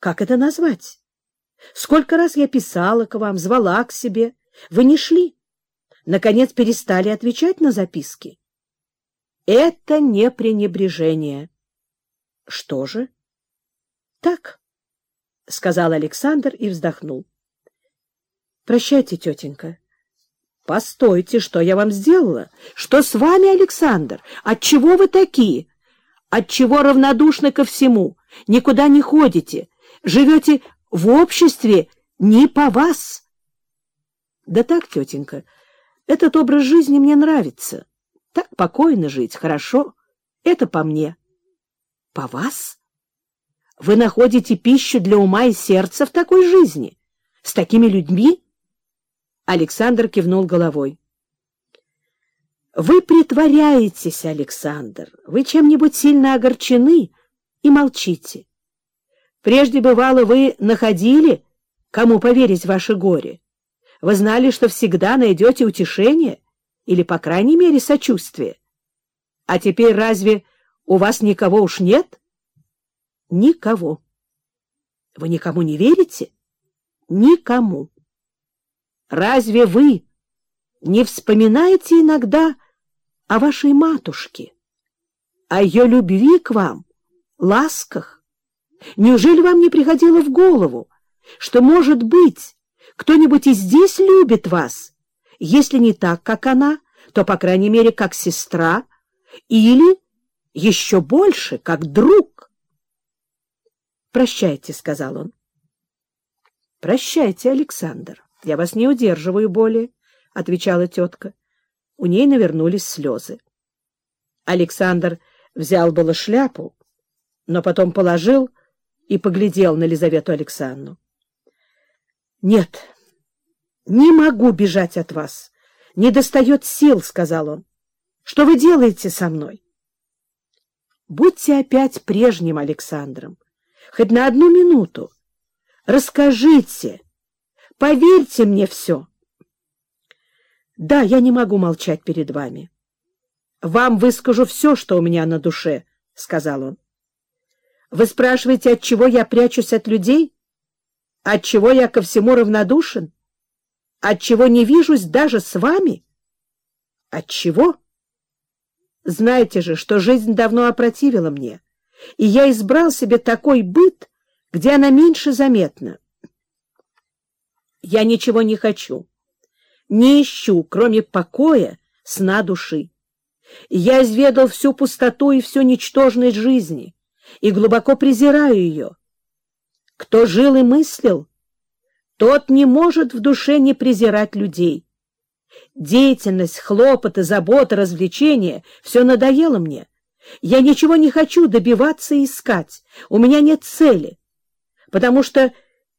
Как это назвать? Сколько раз я писала к вам, звала к себе. Вы не шли. Наконец перестали отвечать на записки. Это не пренебрежение. Что же? Так, — сказал Александр и вздохнул. Прощайте, тетенька. Постойте, что я вам сделала? Что с вами, Александр? Отчего вы такие? Отчего равнодушны ко всему? Никуда не ходите? Живете в обществе не по вас? Да так, тетенька, этот образ жизни мне нравится. Так покойно жить, хорошо. Это по мне. По вас? Вы находите пищу для ума и сердца в такой жизни? С такими людьми? Александр кивнул головой. Вы притворяетесь, Александр. Вы чем-нибудь сильно огорчены и молчите. Прежде, бывало, вы находили, кому поверить в ваше горе. Вы знали, что всегда найдете утешение или, по крайней мере, сочувствие. А теперь разве у вас никого уж нет? Никого. Вы никому не верите? Никому. Разве вы не вспоминаете иногда о вашей матушке, о ее любви к вам, ласках? Неужели вам не приходило в голову, что, может быть, кто-нибудь и здесь любит вас, если не так, как она, то, по крайней мере, как сестра, или, еще больше, как друг? «Прощайте», — сказал он. «Прощайте, Александр». — Я вас не удерживаю более, — отвечала тетка. У ней навернулись слезы. Александр взял было шляпу, но потом положил и поглядел на Лизавету Александровну. — Нет, не могу бежать от вас. Не достает сил, — сказал он. — Что вы делаете со мной? — Будьте опять прежним Александром, хоть на одну минуту. Расскажите, Поверьте мне все. Да, я не могу молчать перед вами. Вам выскажу все, что у меня на душе, — сказал он. Вы спрашиваете, от чего я прячусь от людей? От чего я ко всему равнодушен? От чего не вижусь даже с вами? От чего? Знаете же, что жизнь давно опротивила мне, и я избрал себе такой быт, где она меньше заметна. Я ничего не хочу, не ищу, кроме покоя, сна души. Я изведал всю пустоту и всю ничтожность жизни и глубоко презираю ее. Кто жил и мыслил, тот не может в душе не презирать людей. Деятельность, хлопоты, забота, развлечения — все надоело мне. Я ничего не хочу добиваться и искать. У меня нет цели. Потому что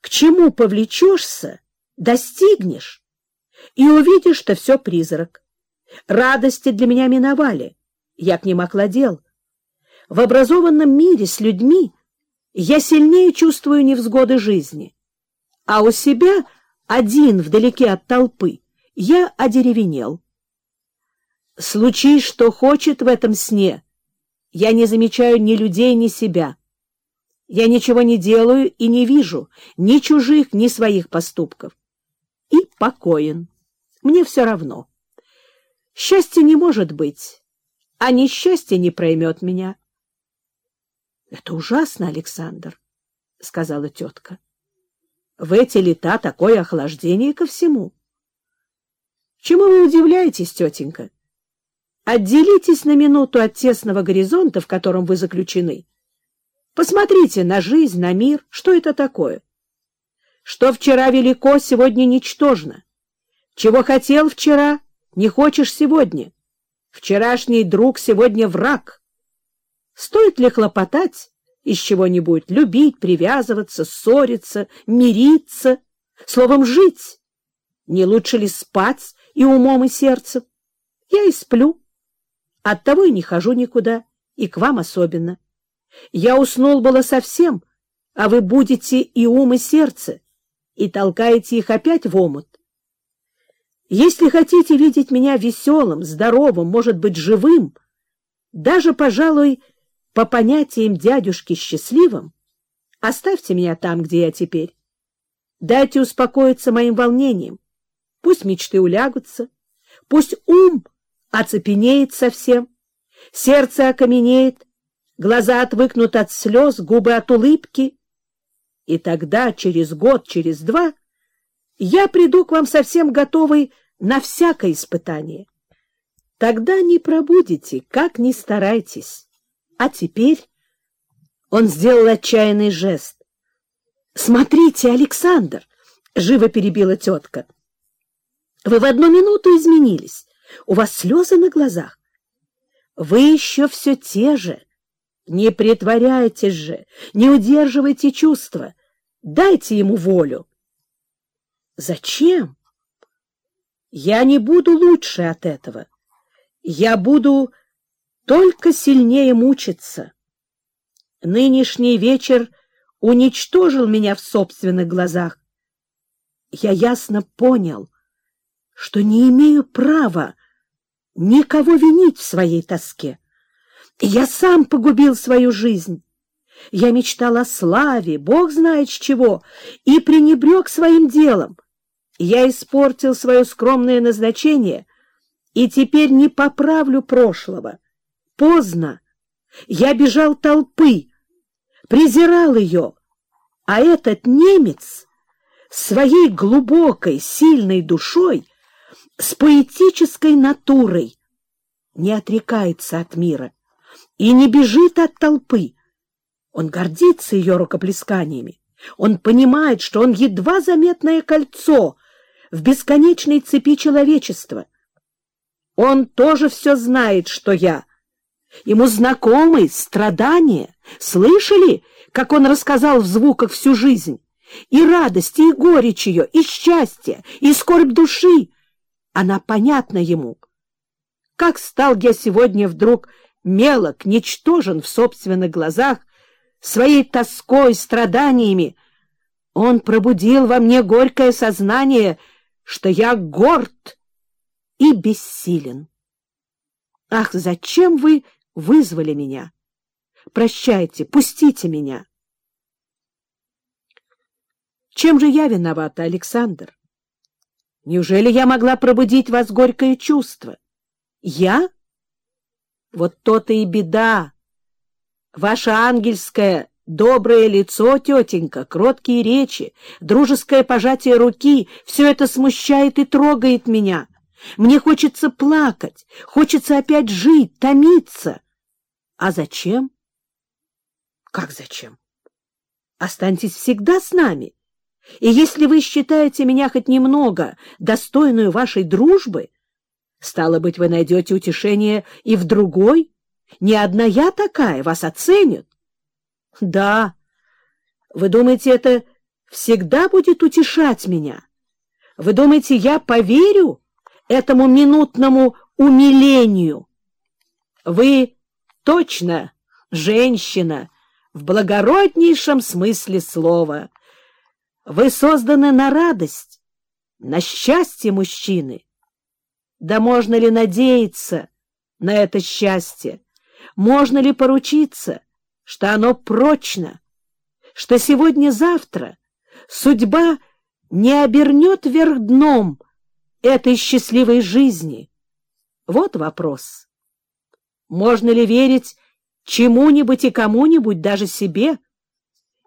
к чему повлечешься, достигнешь и увидишь, что все призрак. Радости для меня миновали, я к ним охладел. В образованном мире с людьми я сильнее чувствую невзгоды жизни, а у себя, один вдалеке от толпы, я одеревенел. Случись, что хочет в этом сне, я не замечаю ни людей, ни себя. Я ничего не делаю и не вижу ни чужих, ни своих поступков и покоен. Мне все равно. Счастья не может быть, а несчастье не проймет меня. — Это ужасно, Александр, — сказала тетка. — В эти лета такое охлаждение ко всему. — Чему вы удивляетесь, тетенька? Отделитесь на минуту от тесного горизонта, в котором вы заключены. Посмотрите на жизнь, на мир. Что это такое? Что вчера велико, сегодня ничтожно. Чего хотел вчера, не хочешь сегодня. Вчерашний друг сегодня враг. Стоит ли хлопотать из чего-нибудь, любить, привязываться, ссориться, мириться, словом, жить? Не лучше ли спать и умом, и сердцем? Я и сплю. Оттого и не хожу никуда, и к вам особенно. Я уснул было совсем, а вы будете и ум, и сердце, и толкаете их опять в омут. Если хотите видеть меня веселым, здоровым, может быть, живым, даже, пожалуй, по понятиям дядюшки счастливым, Оставьте меня там, где я теперь. Дайте успокоиться моим волнением. Пусть мечты улягутся, пусть ум оцепенеет совсем, сердце окаменеет, глаза отвыкнут от слез, губы от улыбки. И тогда, через год, через два, я приду к вам совсем готовый на всякое испытание. Тогда не пробудете, как ни старайтесь. А теперь он сделал отчаянный жест. — Смотрите, Александр! — живо перебила тетка. — Вы в одну минуту изменились. У вас слезы на глазах. Вы еще все те же. Не притворяйтесь же, не удерживайте чувства. Дайте ему волю. — Зачем? Я не буду лучше от этого. Я буду только сильнее мучиться. Нынешний вечер уничтожил меня в собственных глазах. Я ясно понял, что не имею права никого винить в своей тоске. Я сам погубил свою жизнь. Я мечтал о славе, бог знает с чего, и пренебрег своим делом. Я испортил свое скромное назначение и теперь не поправлю прошлого. Поздно. Я бежал толпы, презирал ее, а этот немец своей глубокой, сильной душой, с поэтической натурой, не отрекается от мира и не бежит от толпы. Он гордится ее рукоплесканиями. Он понимает, что он едва заметное кольцо в бесконечной цепи человечества. Он тоже все знает, что я. Ему знакомы страдания. Слышали, как он рассказал в звуках всю жизнь? И радость, и горечь ее, и счастье, и скорбь души. Она понятна ему. Как стал я сегодня вдруг мелок, ничтожен в собственных глазах, своей тоской, страданиями, он пробудил во мне горькое сознание — что я горд и бессилен. Ах, зачем вы вызвали меня? Прощайте, пустите меня. Чем же я виновата, Александр? Неужели я могла пробудить вас горькое чувство? Я? Вот то-то и беда. Ваша ангельская Доброе лицо, тетенька, кроткие речи, дружеское пожатие руки — все это смущает и трогает меня. Мне хочется плакать, хочется опять жить, томиться. А зачем? Как зачем? Останьтесь всегда с нами. И если вы считаете меня хоть немного достойную вашей дружбы, стало быть, вы найдете утешение и в другой. Не одна я такая, вас оценят. Да. Вы думаете, это всегда будет утешать меня? Вы думаете, я поверю этому минутному умилению? Вы точно женщина в благороднейшем смысле слова. Вы созданы на радость, на счастье мужчины. Да можно ли надеяться на это счастье? Можно ли поручиться? что оно прочно, что сегодня-завтра судьба не обернет вверх дном этой счастливой жизни. Вот вопрос. Можно ли верить чему-нибудь и кому-нибудь, даже себе?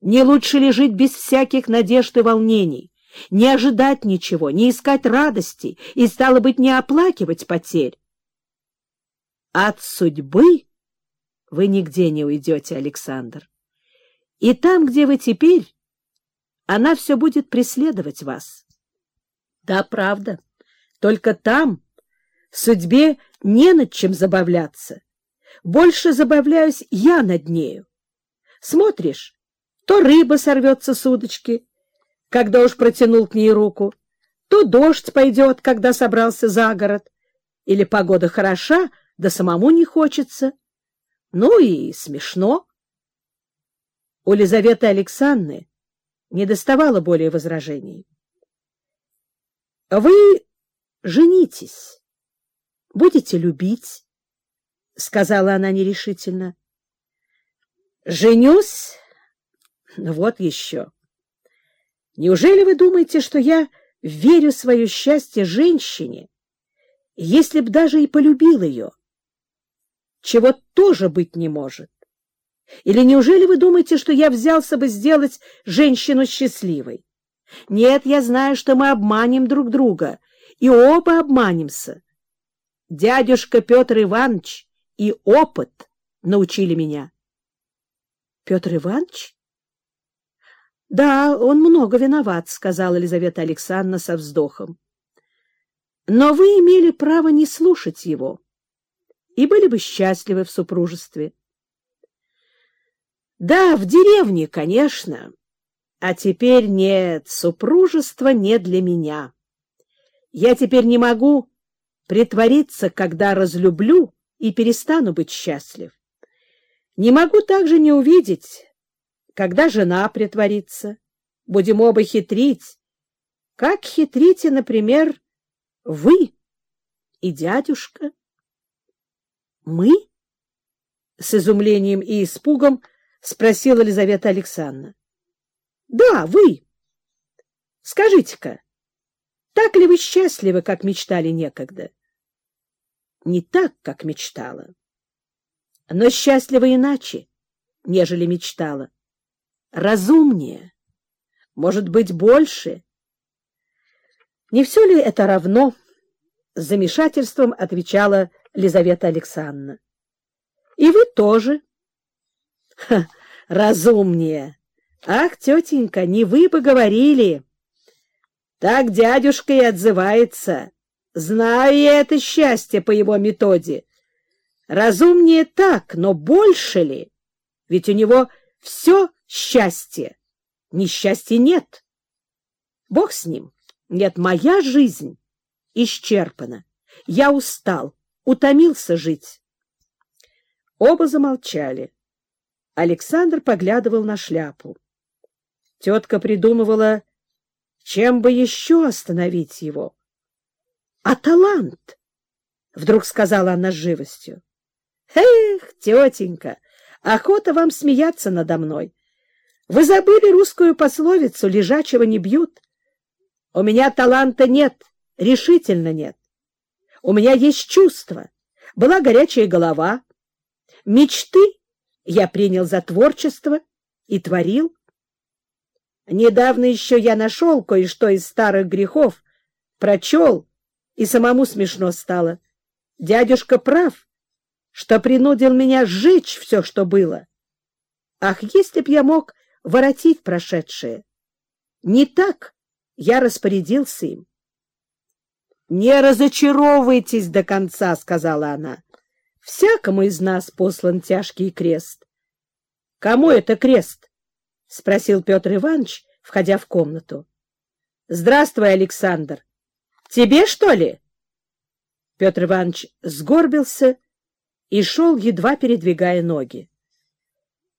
Не лучше ли жить без всяких надежд и волнений, не ожидать ничего, не искать радости и, стало быть, не оплакивать потерь? От судьбы вы нигде не уйдете, Александр. И там, где вы теперь, она все будет преследовать вас. Да, правда. Только там судьбе не над чем забавляться. Больше забавляюсь я над нею. Смотришь, то рыба сорвется с удочки, когда уж протянул к ней руку, то дождь пойдет, когда собрался за город, или погода хороша, да самому не хочется. Ну и смешно. У Лизаветы Александры не доставало более возражений. — Вы женитесь, будете любить, — сказала она нерешительно. — Женюсь Вот еще. Неужели вы думаете, что я верю свое счастье женщине, если б даже и полюбил ее? Чего тоже быть не может. Или неужели вы думаете, что я взялся бы сделать женщину счастливой? Нет, я знаю, что мы обманем друг друга, и оба обманемся. Дядюшка Петр Иванович и опыт научили меня. Петр Иванович? Да, он много виноват, сказала Елизавета Александровна со вздохом. Но вы имели право не слушать его и были бы счастливы в супружестве. Да, в деревне, конечно. А теперь нет, супружество не для меня. Я теперь не могу притвориться, когда разлюблю и перестану быть счастлив. Не могу также не увидеть, когда жена притворится. Будем оба хитрить. Как хитрите, например, вы и дядюшка? Мы? С изумлением и испугом спросила Елизавета Александровна. Да, вы. Скажите-ка, так ли вы счастливы, как мечтали некогда? Не так, как мечтала, но счастлива иначе, нежели мечтала. Разумнее, может быть, больше. Не все ли это равно? С замешательством отвечала Лизавета Александровна. И вы тоже. Ха, разумнее. Ах, тетенька, не вы бы говорили. Так дядюшка и отзывается. Знаю я это счастье по его методе. Разумнее так, но больше ли? Ведь у него все счастье. Несчастья нет. Бог с ним. Нет, моя жизнь исчерпана. Я устал, утомился жить. Оба замолчали. Александр поглядывал на шляпу. Тетка придумывала, чем бы еще остановить его. — А талант? — вдруг сказала она с живостью. — Эх, тетенька, охота вам смеяться надо мной. Вы забыли русскую пословицу «лежачего не бьют». У меня таланта нет, решительно нет. У меня есть чувство, была горячая голова, мечты я принял за творчество и творил. Недавно еще я нашел кое-что из старых грехов, прочел, и самому смешно стало. Дядюшка прав, что принудил меня сжечь все, что было. Ах, если б я мог воротить прошедшее! Не так я распорядился им. — Не разочаровывайтесь до конца, — сказала она. Всякому из нас послан тяжкий крест. — Кому это крест? — спросил Петр Иванович, входя в комнату. — Здравствуй, Александр. Тебе, что ли? Петр Иванович сгорбился и шел, едва передвигая ноги.